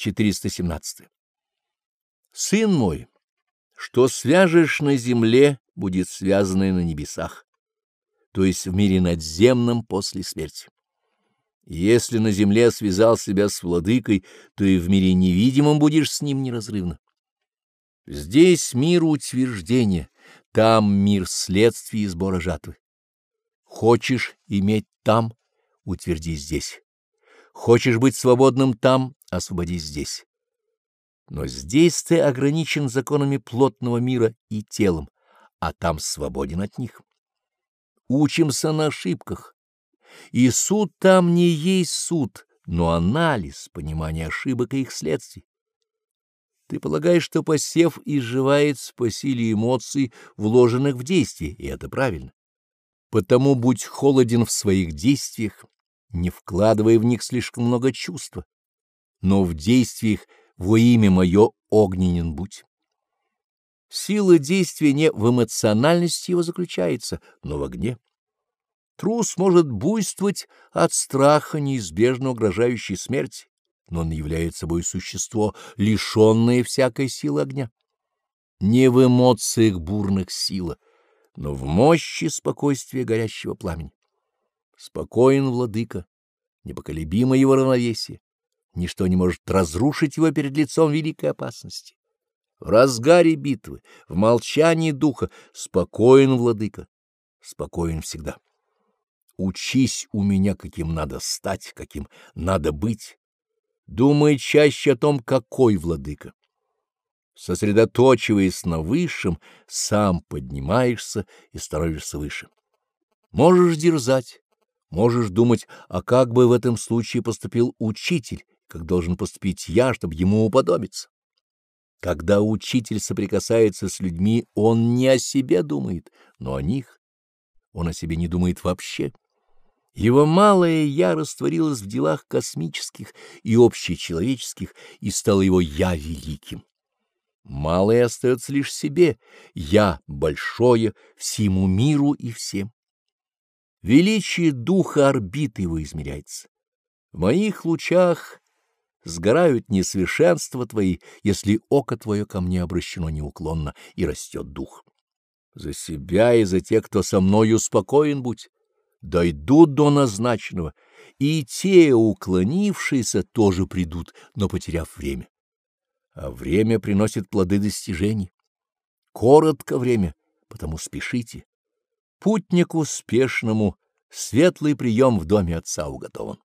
417. Сын мой, что свяжешь на земле, будет связано и на небесах, то есть в мире надземном после смерти. Если на земле связал себя с владыкой, то и в мире невидимом будешь с ним неразрывно. Здесь мир утверждения, там мир следствий и сбора жатвы. Хочешь иметь там — утверди здесь. Хочешь быть свободным там — освободись здесь. Но здесь ты ограничен законами плотного мира и телом, а там свободен от них. Учимся на ошибках, и суд там не есть суд, но анализ, понимание ошибок и их следствий. Ты полагаешь, что посев изживается по силе эмоций, вложенных в действие, и это правильно. Потому будь холоден в своих действиях, не вкладывая в них слишком много чувства, но в действиях во имя мое огненен будь. Сила действия не в эмоциональности его заключается, но в огне. Трус может буйствовать от страха, неизбежно угрожающей смерти, но он является собой существо, лишенное всякой силы огня. Не в эмоциях бурных сила, но в мощи спокойствия горящего пламени. Спокоен владыка, непоколебимо его равновесие, ничто не может разрушить его перед лицом великой опасности. В разгаре битвы, в молчании духа спокоен владыка, спокоен всегда. Учись у меня, каким надо стать, каким надо быть. Думай чаще о том, какой владыка. Сосредоточиваясь на высшем, сам поднимаешься и становишься выше. Можешь дерзать, можешь думать, а как бы в этом случае поступил учитель, как должен поступить я, чтобы ему уподобиться. Когда учитель соприкасается с людьми, он не о себе думает, но о них. Он о себе не думает вообще. Его малое «я» растворилось в делах космических и общечеловеческих, и стало его «я» великим. Малое остается лишь себе, «я» большое, всему миру и всем. Величие духа орбиты его измеряется. В моих лучах сгорают несовершенства твои, если око твое ко мне обращено неуклонно, и растет дух. За себя и за тех, кто со мною спокоен будь дойдут до назначенного, и те, уклонившиеся, тоже придут, но потеряв время. А время приносит плоды достижений. Коротко время, потому спешите. Путнику успешному светлый прием в доме отца уготован.